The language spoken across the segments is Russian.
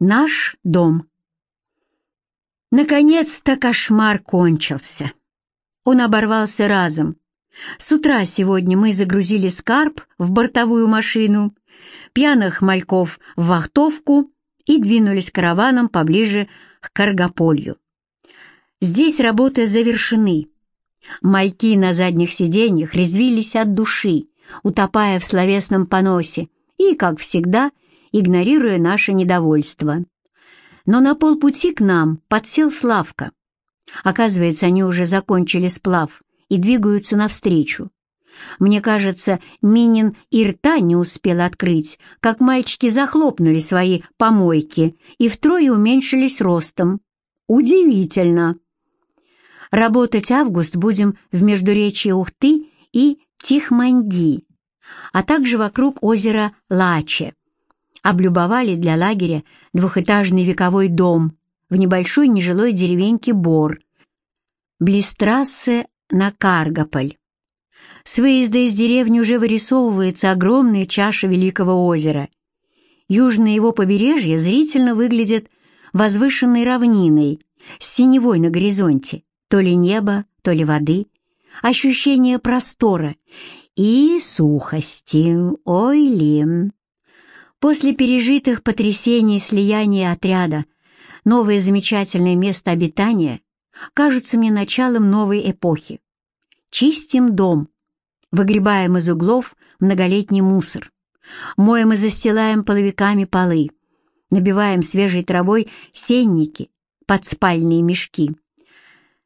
Наш дом. Наконец-то кошмар кончился. Он оборвался разом. С утра сегодня мы загрузили скарб в бортовую машину, пьяных мальков в вахтовку и двинулись караваном поближе к Каргополью. Здесь работы завершены. Мальки на задних сиденьях резвились от души, утопая в словесном поносе и, как всегда, игнорируя наше недовольство. Но на полпути к нам подсел Славка. Оказывается, они уже закончили сплав и двигаются навстречу. Мне кажется, Минин и рта не успел открыть, как мальчики захлопнули свои помойки и втрое уменьшились ростом. Удивительно! Работать август будем в междуречии Ухты и Тихманьги, а также вокруг озера Лаче. Облюбовали для лагеря двухэтажный вековой дом в небольшой нежилой деревеньке Бор, близ трассы на Каргополь. С выезда из деревни уже вырисовывается огромная чаша Великого озера. Южное его побережье зрительно выглядит возвышенной равниной с синевой на горизонте, то ли неба, то ли воды, ощущение простора и сухости. Ой, Лим! После пережитых потрясений слияния отряда новое замечательное место обитания кажется мне началом новой эпохи. Чистим дом, выгребаем из углов многолетний мусор, моем и застилаем половиками полы, набиваем свежей травой сенники под спальные мешки.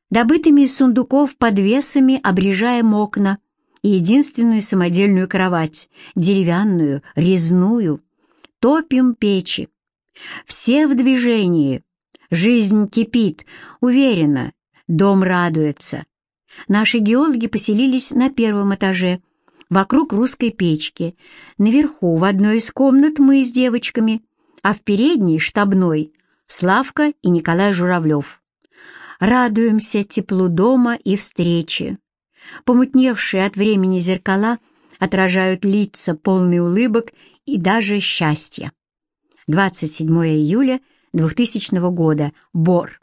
Добытыми из сундуков подвесами обрежаем окна и единственную самодельную кровать, деревянную, резную. Топим печи. Все в движении. Жизнь кипит, уверенно. Дом радуется. Наши геологи поселились на первом этаже, вокруг русской печки. Наверху, в одной из комнат, мы с девочками, а в передней, штабной, Славка и Николай Журавлев. Радуемся теплу дома и встречи. Помутневшие от времени зеркала отражают лица, полные улыбок и даже счастья. 27 июля 2000 года. Бор.